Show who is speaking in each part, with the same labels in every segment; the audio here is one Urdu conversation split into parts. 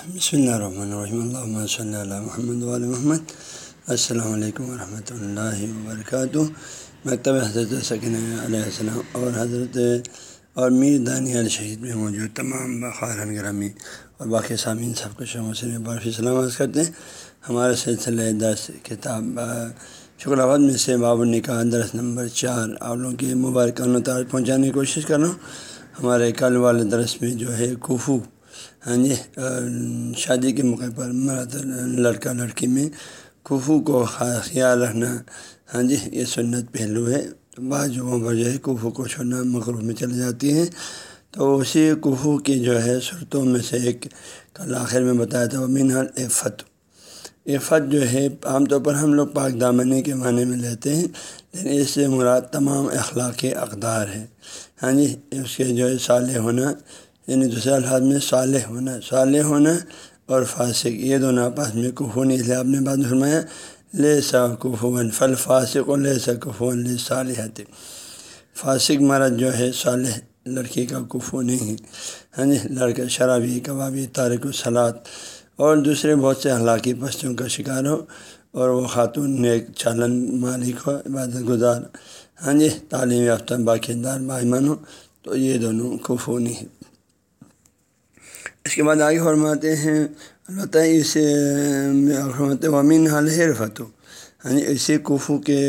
Speaker 1: بسم اللہ الرحمن الرحیم اللہ صلی اللہ محمد محمد السلام علیکم ورحمۃ اللہ وبرکاتہ مکتب حضرت سکن علیہ السلام اور حضرت اور میر دانی علیہ شہید میں موجود تمام بخارن گرامی اور باقی سامعین سب کو شموسن برفی سلامت کرتے ہیں ہمارے سلسلہ دس کتاب شکر آباد میں سے باب النکاح درس نمبر چار آپ لوگوں کی مبارک تعارف پہنچانے کی کوشش کر رہا ہوں ہمارے کل والے درس میں جو ہے کوفو ہاں جی شادی کے موقع پر مرد لڑکا لڑکی میں کوفو کو خیال رکھنا ہاں جی یہ سنت پہلو ہے۔ بعض جگہوں پر جو ہے کوفو کو چھوڑنا مغروب میں چلی جاتی ہیں تو اسی کوفو کی جو ہے صورتوں میں سے ایک کل آخر میں بتایا تھا، وہ مینحال عفت عفت جو ہے، عام طور پر ہم لوگ پاک دامنی کے معنی میں لیتے ہیں، لیکن اس سے مراد تمام اخلاقی اقدار ہے۔ ہاں جی اس کے جو ہے صالح ہونا یعنی دوسرے الفاظ میں صالح ہونا صالح ہونا اور فاسق، یہ دونوں آپس میں کفون اس لیے آپ نے بات فرمایا لے سا کفون فل فاسق و لے سا کفون لے صالحت فاسق مرد جو ہے، صالح لڑکی کا کفو نہیں ہے ہاں جی؟ لڑکا شرابی، کبابی، تارک و سلاد۔ اور دوسرے بہت سے اخلاقی پستوں کا شکار ہو اور وہ خاتون ایک چالن مالک ہو، عبادت گزار۔ ہاں جی؟ تعلیم یافتہ باقیدار بائمن ہو، تو یہ دونوں کفو نہیں۔ ہے اس کے بعد آگے فرماتے ہیں البتہ اس فرماتے ومین حال فتو ہاں جی اسی کوفو کے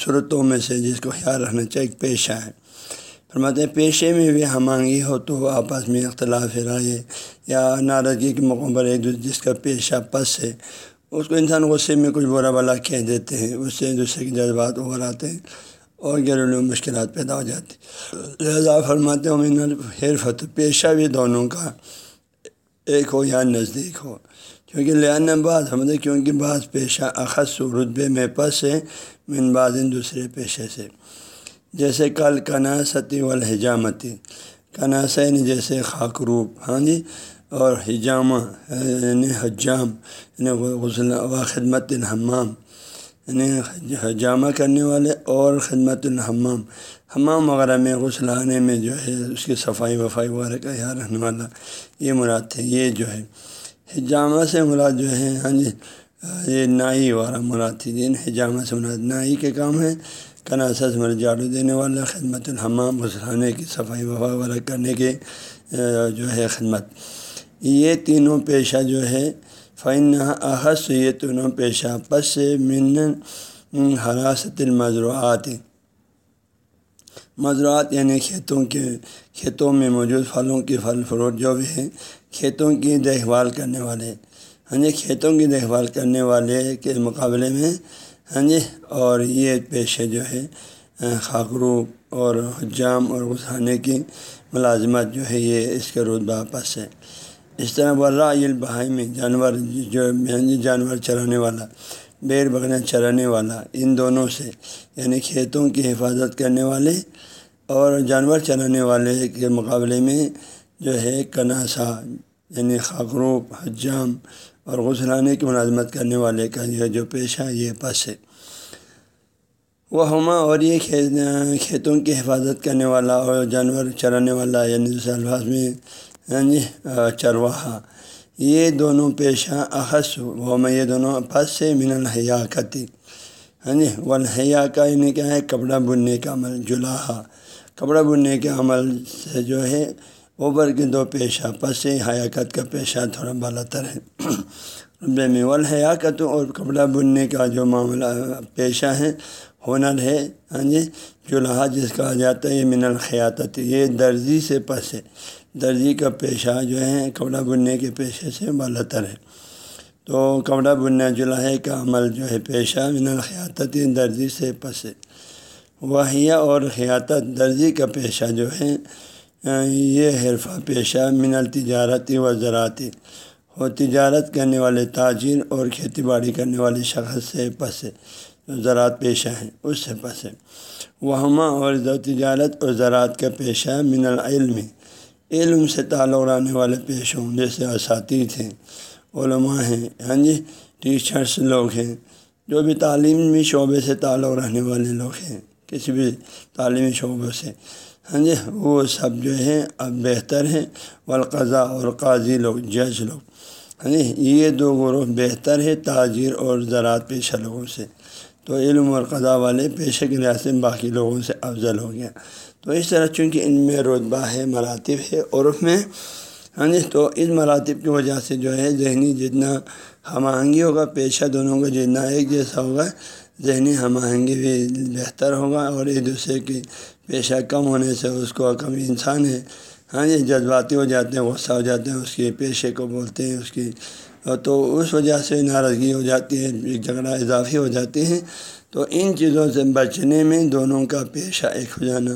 Speaker 1: صورتوں میں سے جس کو خیال رکھنا چاہیے، ایک پیشہ ہے۔ فرماتے ہیں، پیشے میں بھی ہمانگی ہو تو آپس میں اختلاف، رائے یا ناراضگی کے موقعوں پر ایک دوسرے، جس کا پیشہ پس ہے۔ اس کو انسان غصے میں کچھ برا بلا کہہ دیتے ہیں، اس سے دوسرے کے جذبات ابھر آتے ہیں۔ اور گھریلو مشکلات پیدا ہو جاتی۔ لہٰذا فرماتے ہیں ہیر فتح پیشہ بھی دونوں کا ایک ہو یا نزدیک ہو۔ کیونکہ لہٰذا بعض ہم کیونکہ بعض پیشہ اخص رتبے میں پس ہے، من بعض دوسرے پیشے سے۔ جیسے کل کناستی والحجامتی کناسا یعنی جیسے خاکروب ہاں جی؟ اور حجامہ یعنی حجام یعنی غسل و خدمت الحمام۔ یعنی حجامہ کرنے والے اور خدمت الحمام۔ حمام وغیرہ میں غسلانے میں جو ہے اس کی صفائی وفائی وغیرہ کا خیال رکھنے والا یہ مراد تھے، یہ جو ہے۔ حجامہ سے مراد جو ہے ہاں جی یہ نائی وغیرہ مراد تھی۔ جن حجامہ سے مراد نائی کے کام ہے کناسا سے مراد جھاڑو دینے والا، خدمت الحمام غسلانے کی، صفائی وفائی وغیرہ کرنے کے جو ہے خدمت۔ یہ تینوں پیشہ جو ہے فن احس یہ تینوں پیشہ پس من حراست المضروعات مضروعات یعنی کھیتوں کے کھیتوں میں موجود پھلوں کے پھل فروٹ جو بھی ہیں، کھیتوں کی دیکھ بھال کرنے والے۔ ہاں جی کھیتوں کی دیکھ بھال کرنے والے کے مقابلے میں ہاں جی اور یہ پیشے جو ہے خاکروب اور حجام اور غسانے کی ملازمت جو ہے، یہ اس کے رتبہ پس ہے۔ اس طرح ورا البہائی میں جانور جو یعنی جانور چرانے والا، بیر بکریاں چرانے والا، ان دونوں سے یعنی کھیتوں کی حفاظت کرنے والے اور جانور چرانے والے کے مقابلے میں جو ہے کناسا یعنی خاکروب حجام اور غسلانے کی ملازمت کرنے والے کا یہ جو پیشہ یہ پس ہے۔ وہ ہما اور یہ کھیتوں کی حفاظت کرنے والا اور جانور چرانے والا یعنی دوسرے الفاظ میں جی چرواہا۔ یہ دونوں پیشہ احس وہ میں یہ دونوں پس سے من الحیا کتی ہاں جی یعنی، والحیا کا یعنی کیا ہے؟ کپڑا بننے کا عمل جلاحا کپڑا بننے کے عمل سے جو ہے اوبر کے دو پیشہ پس سے حیاکت کا پیشہ تھوڑا بالا تر ہے۔ ربے میں والحیاکت اور کپڑا بننے کا جو معاملہ، پیشہ ہے، ہنر ہے۔ یعنی، ہاں جی جلحا جس کا جاتا ہے، یہ من الخیاتت یہ درزی سے پس ہے۔ درزی کا پیشہ جو ہے کپڑا بننے کے پیشے سے بالا تر ہے۔ تو کپڑا بننا جلاحے کا عمل جو ہے پیشہ من الخیاتت درزی سے پس ہے۔ اور خیاتت درزی کا پیشہ جو ہے، یہ حرفہ پیشہ من التجارتی و زراعتی اور تجارت کرنے والے، تاجر اور کھیتی باڑی کرنے والے شخص سے پس ہے۔ زراعت پیشہ ہیں اس سے پس ہے۔ وہما اور تجارت اور زراعت کا پیشہ من العلم علم سے تعلق رہنے والے پیشوں جیسے اساتید ہیں، علماء ہیں ہاں جی ٹیچرس لوگ ہیں، جو بھی تعلیمی شعبے سے تعلق رہنے والے لوگ ہیں، کسی بھی تعلیمی شعبوں سے ہاں جی وہ سب جو ہے اب بہتر ہے والقضا اور قاضی لوگ جج لوگ ہاں جی یہ دو گروہ بہتر ہے تاجر اور زراعت پیشہ لوگوں سے، تو علم اور قضا والے پیشے کے لحاظ سے باقی لوگوں سے افضل ہو گیا۔ تو اس طرح چونکہ ان میں رتبہ ہے، مراتب ہے عرف میں ہاں جی تو اس مراتب کی وجہ سے جو ہے ذہنی جتنا ہم آہنگی ہوگا، پیشہ دونوں کا جتنا ایک جیسا ہوگا، ذہنی ہم آہنگی بھی بہتر ہوگا اور ایک دوسرے کی پیشہ کم ہونے سے اس کو کم انسان ہے۔ ہاں جی جذباتی ہو جاتے ہیں، غصہ ہو جاتے ہیں، اس کے پیشے کو بولتے ہیں، اس کی، تو اس وجہ سے ناراضگی ہو جاتی ہے، ایک جھگڑا اضافی ہو جاتی ہے تو ان چیزوں سے بچنے میں دونوں کا پیشہ ایک ہو جانا۔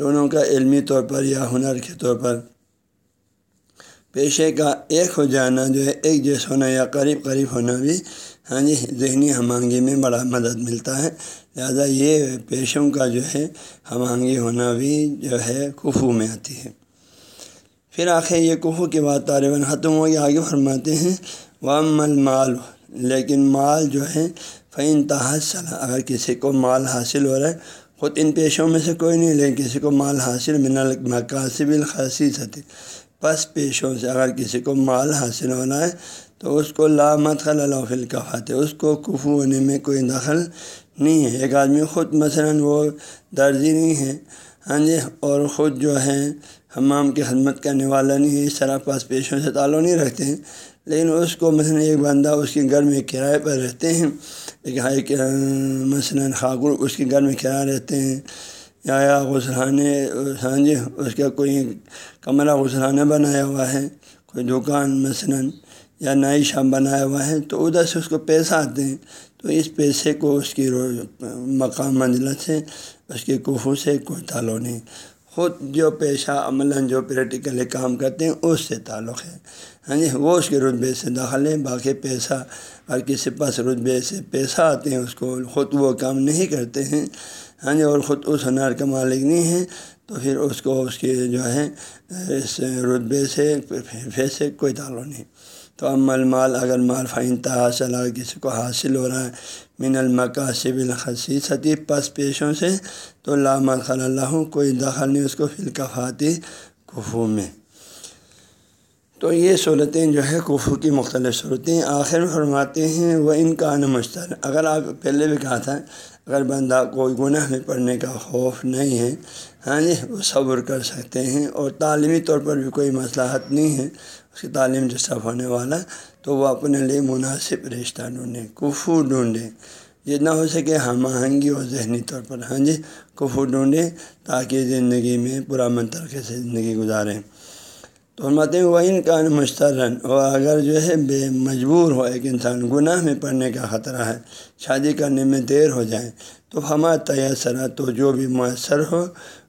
Speaker 1: دونوں کا علمی طور پر یا ہنر کے طور پر پیشے کا ایک ہو جانا جو ہے، ایک جیسا ہونا یا قریب قریب ہونا بھی ہاں جی ذہنی ہم آہنگی میں بڑا مدد ملتا ہے۔ لہٰذا یہ پیشوں کا جو ہے ہم آہنگی ہونا بھی جو ہے کفو میں آتی ہے۔ پھر آخر یہ کفو کے بعد طالباً ختم ہو گیا آگے فرماتے ہیں وہ مل مال لیکن مال جو ہے فعین تحصل، اگر کسی کو مال حاصل ہو رہا ہے خود ان پیشوں میں سے کوئی نہیں، لیکن کسی کو مال حاصل من المقاصب الخصیص پس پیشوں سے اگر کسی کو مال حاصل ہونا ہے، تو اس کو لامت خل فل کفات اس کو کفو ہونے میں کوئی دخل نہیں ہے۔ ایک آدمی خود مثلاً وہ درزی نہیں ہے ہاں جی اور خود جو ہے حمام کی خدمت کرنے والا نہیں ہے، اس طرح پاس پیشوں سے تعلق نہیں رکھتے ہیں۔ لیکن اس کو مثلاً ایک بندہ اس کے گھر میں کرائے پر رہتے ہیں۔ ایک مثلاً خاکر اس کے گھر میں کرائے رہتے ہیں؟ یا یا غسلانے ہاں جی اس کا کوئی کمرہ غسلانہ بنایا ہوا ہے؟ کوئی دکان مثلاً، یا نئی شام بنایا ہوا ہے؟ تو ادھر سے اس کو پیسہ آتے ہیں تو اس پیسے کو اس کی مقام، منزلت سے، اس کے کوفو سے کوئی تعلق نہیں۔ خود جو پیشہ عملاً جو پریکٹیکلی کام کرتے ہیں، اس سے تعلق ہے۔ ہاں جی وہ اس کے رتبے سے داخل ہے باقی پیسہ اور کسی پاس رتبے سے پیسہ آتے ہیں، اس کو خود وہ کام نہیں کرتے ہیں۔ ہاں جی اور خود اس ہنر کا مالک نہیں ہے تو پھر اس کو اس کے جو ہے، اس رتبے سے پیسے کوئی تعلق نہیں۔ تو عمل مال اگر مال فائنتا حاصل اگر کسی کو حاصل ہو رہا ہے من المقاصب الخصیصتی پس پیشوں سے تو لامہ خل اللہ کوئی دخل نہیں اس کو فلکفاتی کفو میں۔ تو یہ صورتیں جو ہے کفو کی مختلف صورتیں۔ آخر میں فرماتے ہیں وہ ان کا مشتر۔ اگر آپ پہلے بھی کہا تھا اگر بندہ کوئی گناہ میں پڑھنے کا خوف نہیں ہے ہاں جی وہ صبر کر سکتے ہیں اور تعلیمی طور پر بھی کوئی مصلاحت نہیں ہے، اس کی تعلیم ڈسٹرب ہونے والا، تو وہ اپنے لیے مناسب رشتہ ڈھونڈیں کفو ڈھونڈیں جتنا ہو سکے ہم آہنگی اور ذہنی طور پر ہاں جی کفو ڈھونڈیں تاکہ زندگی میں پورا طریقے سے زندگی گزاریں۔ تو فرماتے ہیں وہ ان کا مشترن اور اگر جو ہے بے مجبور ہو، ایک انسان گناہ میں پڑنے کا خطرہ ہے، شادی کرنے میں دیر ہو جائے، تو ہمارا تیسرا تو جو بھی میسر ہو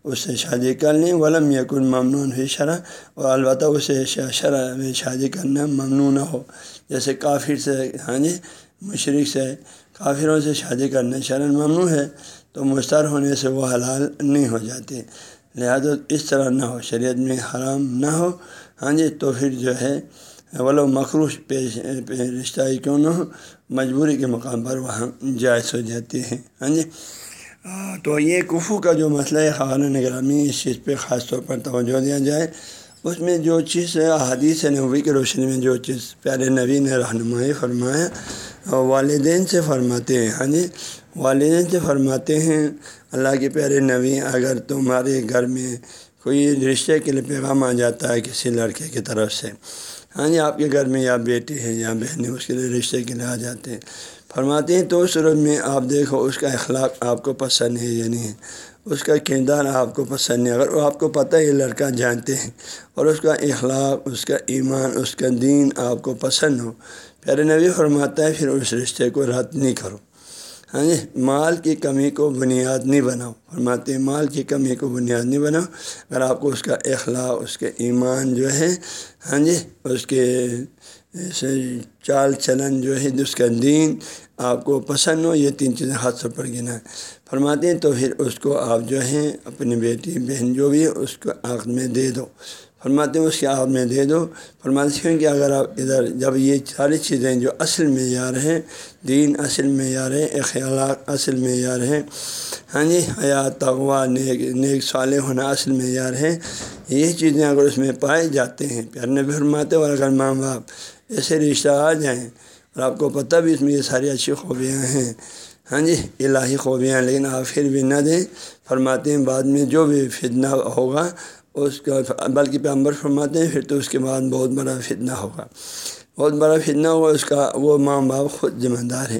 Speaker 1: اس سے شادی کر لیں، ولم یقن ممنون ہوئی شرح اور البتہ اسے شرح میں شادی کرنا ممنوع نہ ہو۔ جیسے کافر سے ہاں جی مشرق سے، کافروں سے شادی کرنا شرح ممنوع ہے، تو مستر ہونے سے وہ حلال نہیں ہو جاتے۔ لہذا اس طرح نہ ہو، شریعت میں حرام نہ ہو۔ ہاں جی تو پھر جو ہے، ولو مخروش پیش رشتہ ہی کیوں نہ ہو؟ مجبوری کے مقام پر وہاں جائز ہو جاتی ہے۔ ہاں جی تو یہ کفو کا جو مسئلہ ہے، خانہ نگرامی اس چیز پہ خاص طور پر توجہ دیا جائے۔ اس میں جو چیز حدیث نبوی کی روشنی میں جو چیز پیارے نبی نے رہنمائی فرمایا، والدین سے فرماتے ہیں۔ ہاں جی والدین سے فرماتے ہیں، اللہ کے پیارے نبی، اگر تمہارے گھر میں کوئی رشتے کے لیے پیغام آ جاتا ہے کسی لڑکے کی طرف سے ہاں جی آپ کے گھر میں یا بیٹی ہے یا بہن ہے اس کے لیے رشتے کے لیے آ جاتے ہیں۔ فرماتے ہیں تو صورت میں آپ دیکھو، اس کا اخلاق آپ کو پسند ہے یا نہیں؟ ہے اس کا کردار آپ کو پسند ہے۔ اگر وہ آپ کو پتہ ہے یہ لڑکا جانتے ہیں اور اس کا اخلاق، اس کا ایمان، اس کا دین آپ کو پسند ہو، پیارے نبی فرماتا ہے، پھر اس رشتے کو رد نہیں کرو۔ ہاں جی مال کی کمی کو بنیاد نہیں بناؤ۔ فرماتے ہیں، مال کی کمی کو بنیاد نہیں بناؤ۔ اگر آپ کو اس کا اخلاق، اس کے ایمان جو ہے ہاں جی اس کے چال چلن جو ہے، اس کا دین آپ کو پسند ہو، یہ تین چیزیں ہاتھ سے پڑ گنا فرماتے ہیں تو پھر اس کو آپ جو ہیں اپنی بیٹی، بہن جو بھی ہے، اس کو آنکھ میں دے دو۔ فرماتے ہیں اس کے آپ میں دے دو۔ فرماتے ہیں کہ اگر آپ ادھر جب یہ ساری چیزیں جو اصل معیار ہیں، دین اصل معیار ہے اخلاق اصل معیار ہے ہاں جی حیات تغوا نیک نیک صالح ہونا اصل معیار ہے یہ چیزیں اگر اس میں پائے جاتے ہیں پیار نبی فرماتے اور اگر ماں باپ ایسے رشتہ آ جائیں اور آپ کو پتہ بھی اس میں یہ ساری اچھی خوبیاں ہیں۔ ہاں جی الہی خوبیاں لیکن آپ پھر بھی نہ دیں۔ فرماتے ہیں بعد میں جو بھی فتنہ ہوگا اس کا بلکہ پیمبر فرماتے ہیں، پھر تو اس کے بعد بہت بڑا فتنہ ہوگا۔ بہت بڑا فتنہ ہوگا اس کا وہ ماں باپ خود ذمہ دار ہے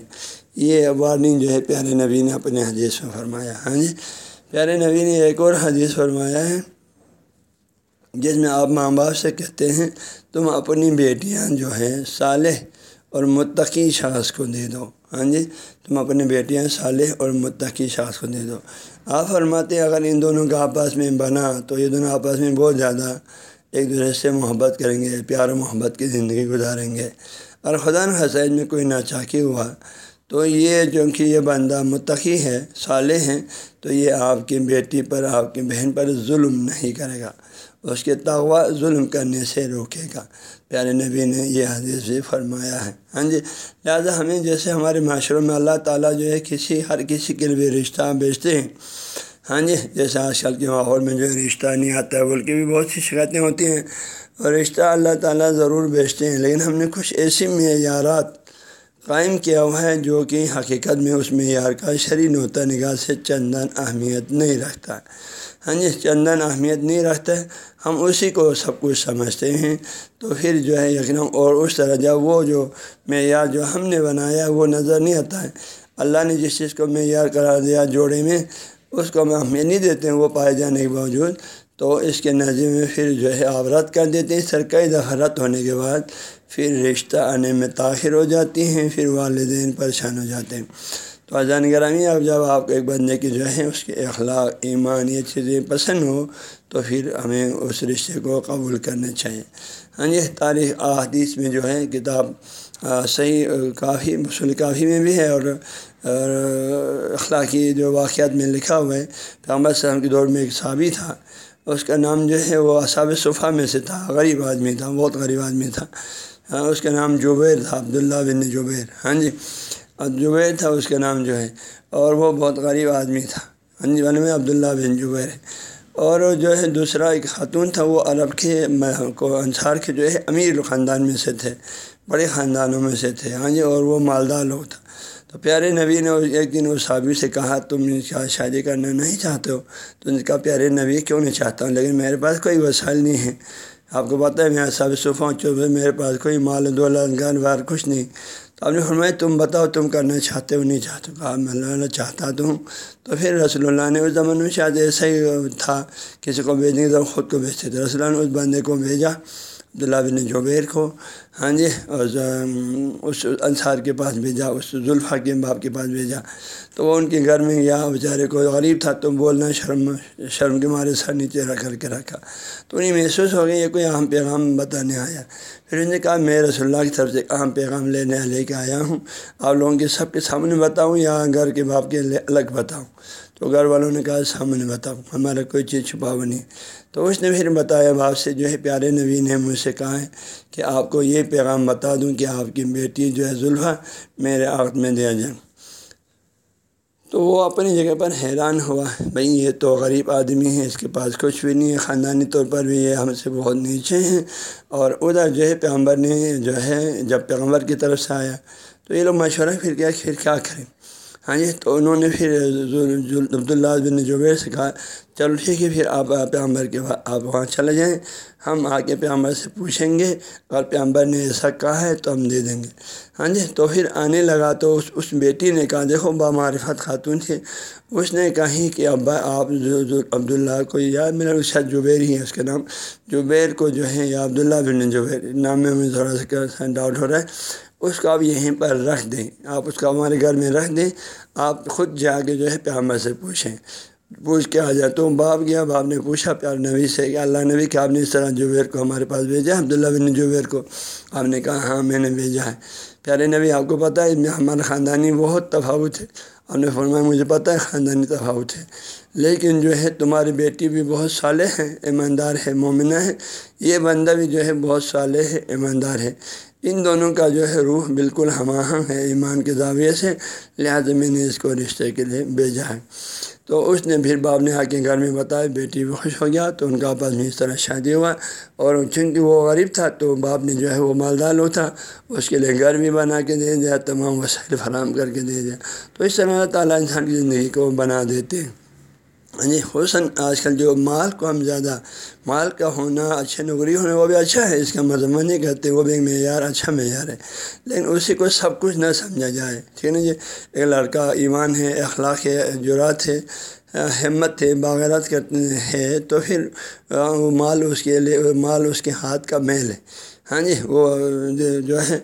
Speaker 1: یہ وارننگ جو ہے پیارے نبی نے اپنے حدیث میں فرمایا۔ ہاں جی؟ پیارے نبی نے ایک اور حدیث فرمایا ہے، جس میں آپ ماں باپ سے کہتے ہیں، تم اپنی بیٹیاں جو ہیں صالح اور متقی شخص کو دے دو۔ ہاں جی؟ تم اپنی بیٹیاں صالح اور متقی شخص کو دے دو۔ آپ فرماتے اگر ان دونوں کا آپس میں بنا تو یہ دونوں آپس میں بہت زیادہ ایک دوسرے سے محبت کریں گے، پیار و محبت کی زندگی گزاریں گے۔ اور خدا حسین میں کوئی ناچاکی ہوا تو یہ جو کہ یہ بندہ متقی ہے، صالح ہیں، تو یہ آپ کی بیٹی پر، آپ کی بہن پر ظلم نہیں کرے گا۔ اس کے تغوا ظلم کرنے سے روکے گا۔ پیارے نبی نے یہ حدیث بھی فرمایا ہے۔ ہاں جی لہٰذا ہمیں جیسے ہمارے معاشروں میں اللہ تعالیٰ جو ہے کسی، ہر کسی کے لیے رشتہ بیچتے ہیں۔ ہاں جی جیسے آج کل کے ماحول میں جو رشتہ نہیں آتا ہے بول کے بھی بہت سی شکایتیں ہوتی ہیں۔ اور رشتہ اللہ تعالیٰ ضرور بیچتے ہیں، لیکن ہم نے کچھ ایسی معیارات قائم کیا ہوا ہے جو کہ حقیقت میں اس معیار کا شرع نوتا نگاہ سے چندن اہمیت نہیں رکھتا۔ ہاں جی چندن اہمیت نہیں رکھتا ہے۔ ہم اسی کو سب کچھ سمجھتے ہیں۔ تو پھر جو ہے یقیناً اور اس طرح جب وہ جو معیار جو ہم نے بنایا وہ نظر نہیں آتا ہے۔ اللہ نے جس چیز کو معیار قرار دیا جوڑے میں، اس کو ہم اہمیت نہیں دیتے ہیں، وہ پائے جانے کے باوجود۔ تو اس کے نظر میں پھر جو ہے آپ رد کر دیتے ہیں۔ سر کئی دفعہ رد ہونے کے بعد پھر رشتہ آنے میں تاخیر ہو جاتی ہیں، پھر والدین پریشان ہو جاتے ہیں۔ تو اذان گرامی اب جب آپ کو ایک بندے کی جو ہے، اس کے اخلاق، ایمان یہ چیزیں پسند ہو تو پھر ہمیں اس رشتے کو قبول کرنا چاہیے۔ ہاں جی تاریخ، احادیث میں جو ہے، کتاب صحیح، کافی مسل کافی میں بھی ہے اور اخلاقی جو واقعات میں لکھا ہوا ہے، پیغمبر السلام کے دور میں ایک صحابی تھا۔ اس کا نام جو ہے، وہ اصاب صفحہ میں سے تھا، غریب آدمی تھا، بہت غریب آدمی تھا۔ ہاں، اس کا نام جبیر تھا، عبداللہ بن جبیر۔ ہاں جی جبیر تھا، اس کا نام جو ہے، اور وہ بہت غریب آدمی تھا۔ ہاں جی میں عبداللہ بن جبیر۔ اور جو ہے، دوسرا ایک خاتون تھا، وہ عرب کے کو انصار کے جو ہے، امیر خاندان میں سے تھے۔ بڑے خاندانوں میں سے تھے۔ ہاں جی اور وہ مالدار لوگ تھا تو پیارے نبی نے ایک دن اس صحابی سے کہا، تم کیا شادی کرنا نہیں چاہتے ہو؟ تو ان کا پیارے نبی کیوں نہیں چاہتا؟ ہوں لیکن میرے پاس کوئی وسائل نہیں ہے۔ آپ کو پتہ ہے میں صاحب صوفہ چوبے میرے پاس کوئی مال، دولت گھر بار کچھ نہیں۔ تو آپ نے فرمایا، تم بتاؤ تم کرنا چاہتے ہو، نہیں چاہتے کہا، میں اللہ چاہتا تو ہوں۔ تو پھر رسول اللہ نے اس زمانے میں شاید ایسا ہی تھا، کسی کو بھیجنے کے خود کو بھیجتے تھے۔ رسول اللہ نے اس بندے کو بھیجا، عبداللہ بن جوبیر کو۔ ہاں جی اور اس انصار کے پاس بھیجا، اس ذوالفا کے باپ کے پاس بھیجا۔ تو وہ ان کے گھر میں گیا بیچارے کو غریب تھا، تو بولنا شرم شرم کے مارے سر نیچے رکھ کر کے رکھا۔ تو انہیں محسوس ہو گیا یہ کوئی اہم پیغام بتانے آیا۔ پھر انہوں نے کہا، میں رسول اللہ کی طرف سے اہم پیغام لینے لے کے آیا ہوں۔ آپ لوگوں کے سب کے سامنے بتاؤں یا گھر کے باپ کے الگ بتاؤں؟ تو گھر والوں نے کہا، سامنے بتاؤ ہمارا کوئی چیز چھپا نہیں۔ تو اس نے پھر بتایا باپ سے جو ہے، پیارے نبی نے مجھ سے کہا ہے کہ آپ کو یہ پیغام بتا دوں کہ آپ کی بیٹی جو ہے ظلفہ میرے عقد میں دیا جائے۔ تو وہ اپنی جگہ پر حیران ہوا۔ بھئی یہ تو غریب آدمی ہے اس کے پاس کچھ بھی نہیں ہے۔ خاندانی طور پر بھی یہ ہم سے بہت نیچے ہیں۔ اور ادھر جو ہے پیغمبر نے جو ہے جب پیغمبر کی طرف سے آیا تو یہ لوگ مشورہ، پھر کیا پھر کیا کریں؟ ہاں جی تو انہوں نے پھر عبداللہ بن جبیر سے کہا، چلو ٹھیک ہے، پھر آپ پیامبر کے آپ وہاں چلے جائیں۔ ہم آ کے پیامبر سے پوچھیں گے اگر پیامبر نے ایسا کہا ہے تو ہم دے دیں گے۔ ہاں جی تو پھر آنے لگا تو اس اس بیٹی نے کہا، دیکھو بامعرفت خاتون تھی۔ اس نے کہی کہ ابا، آپ عبداللہ کو یا میرا شاید جبیر ہی ہے اس کا نام۔ جبیر کو جو ہے، یا عبداللہ بن جبیر، نام میں ہمیں تھوڑا سا ڈاؤٹ ہو رہا ہے۔ اس کو آپ یہیں پر رکھ دیں۔ آپ اس کو ہمارے گھر میں رکھ دیں۔ آپ خود جا کے جو ہے پیامبر سے پوچھیں۔ پوچھ کے آ جائے تو باپ گیا باپ نے پوچھا پیار نبی سے کہ اللہ نبی کہ آپ نے اس طرح جوبیر کو ہمارے پاس بھیجا؟ عبداللہ بن جوبیر کو۔ آپ نے کہا ہاں میں نے بھیجا ہے۔ پیارے نبی، آپ کو پتہ ہے، ہمارا خاندانی بہت تفاوت ہے۔ آپ نے فرمایا، مجھے پتہ ہے، خاندانی تفاوت ہے۔ لیکن جو ہے تمہاری بیٹی بھی بہت صالح ہے، ایماندار ہے، مومنہ ہے۔ یہ بندہ بھی جو ہے بہت صالح ہے، ایماندار ہے۔ ان دونوں کا جو ہے روح بالکل ہم آہنگ ہے، ایمان کے زاویے سے۔ لہٰذا میں نے اس کو رشتے کے لیے بھیجا ہے۔ تو اس نے پھر باپ نے آ کے گھر میں بتایا، بیٹی بھی خوش ہو گیا تو ان کا آپس میں اس طرح شادی ہوا۔ اور چونکہ وہ غریب تھا تو باپ نے جو ہے وہ مالدار ہو تھا، اس کے لیے گھر بھی بنا کے دے دیا، تمام وسائل فراہم کر کے دے دیا۔ تو اس طرح اللہ تعالیٰ انسان کی زندگی کو بنا دیتے ہیں۔ ہاں جی حسن آج کل جو مال کو ہم زیادہ، مال کا ہونا اچھے نوکری ہونا وہ بھی اچھا ہے، اس کا مذمت نہیں کرتے وہ بھی ایک معیار اچھا معیار ہے۔ لیکن اسی کو سب کچھ نہ سمجھا جائے، ٹھیک ہے نا جی؟ ایک لڑکا ایمان ہے، اخلاق ہے، جرات ہے، ہمت ہے، باغیرت کرتے ہے تو پھر مال اس کے لیے، مال اس کے ہاتھ کا میل ہے۔ ہاں جی وہ جو ہے،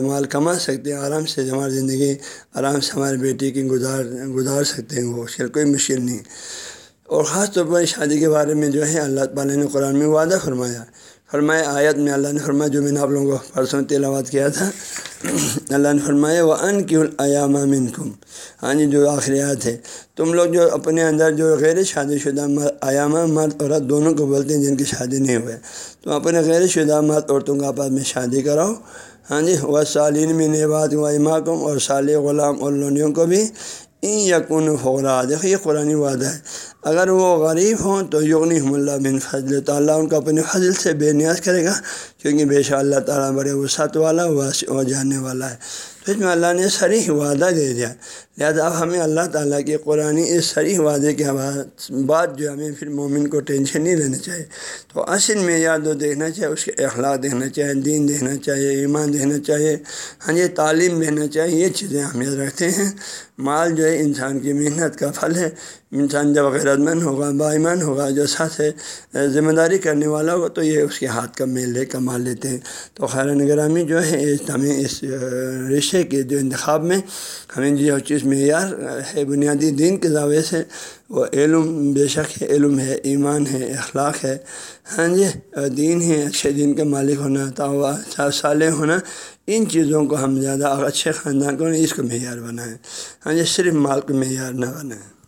Speaker 1: مال کما سکتے ہیں، آرام سے ہماری زندگی آرام سے ہماری بیٹی کی گزار گزار سکتے ہیں وہ شر کوئی مشکل نہیں۔ اور خاص طور پر شادی کے بارے میں جو ہے، اللہ تعالیٰ نے قرآن میں وعدہ فرمایا۔ فرمایا آیت میں اللہ نے فرمایا، جو میں نے آپ لوگوں کو پرسوں تلاوت کیا تھا، اللہ نے فرمایا وہ ان کی العیام منکم ہاں جی جو آخریات ہے۔ تم لوگ جو اپنے اندر جو غیر شادی شدہ ایامہ مرد، عورت دونوں کو بولتے ہیں جن کی شادی نہیں ہوئے تو اپنے غیر شدہ مرد عورتوں کا آپس میں شادی کراؤ۔ ہاں جی وہ سالین میں نبات و اماکم اور صالح غلام اور لونیوں کو بھی این یقن فوراً دیکھو یہ قرآن وعدہ ہے۔ اگر وہ غریب ہوں تو یغنی اللہ بن فضل تعالیٰ ان کو اپنے فضل سے بے نیاز کرے گا، کیونکہ بے شاء اللہ تعالیٰ بڑے وسعت والا وہ جاننے والا ہے۔ اس میں اللہ نے سریح وعدہ دے دیا۔ لہٰذا اب ہمیں اللہ تعالیٰ کے قرآن اس سریح وعدے کے بعد جو ہمیں پھر مومن کو ٹینشن نہیں لینا چاہیے۔ تو اصل میں یاد وہ دیکھنا چاہیے، اس کے اخلاق دیکھنا چاہیے، دین دیکھنا چاہیے، ایمان دیکھنا چاہیے ہاں یہ تعلیم دینا چاہیے، یہ چیزیں اہمیت رکھتے ہیں۔ مال جو ہے، انسان کی محنت کا پھل ہے۔ انسان جب غیرت مند ہوگا، بائیمان ہوگا، جو ساتھ ہے، ذمہ داری کرنے والا ہوگا، تو یہ اس کے ہاتھ کا میل لے، کما لیتے ہیں۔ تو خیر نگرامی جو ہے ہمیں اس رشتے کے جو انتخاب میں ہمیں جو چیز معیار ہے بنیادی دین کے دعوے سے۔ وہ علم بے شک ہے، علم ہے، ایمان ہے، اخلاق ہے۔ ہاں جی دین ہے، اچھے دین کا مالک ہونا تو صالح ہونا، ان چیزوں کو ہم زیادہ اچھے خاندان کو اس کو معیار بنائیں۔ ہاں جی صرف مال کو معیار نہ بنائیں۔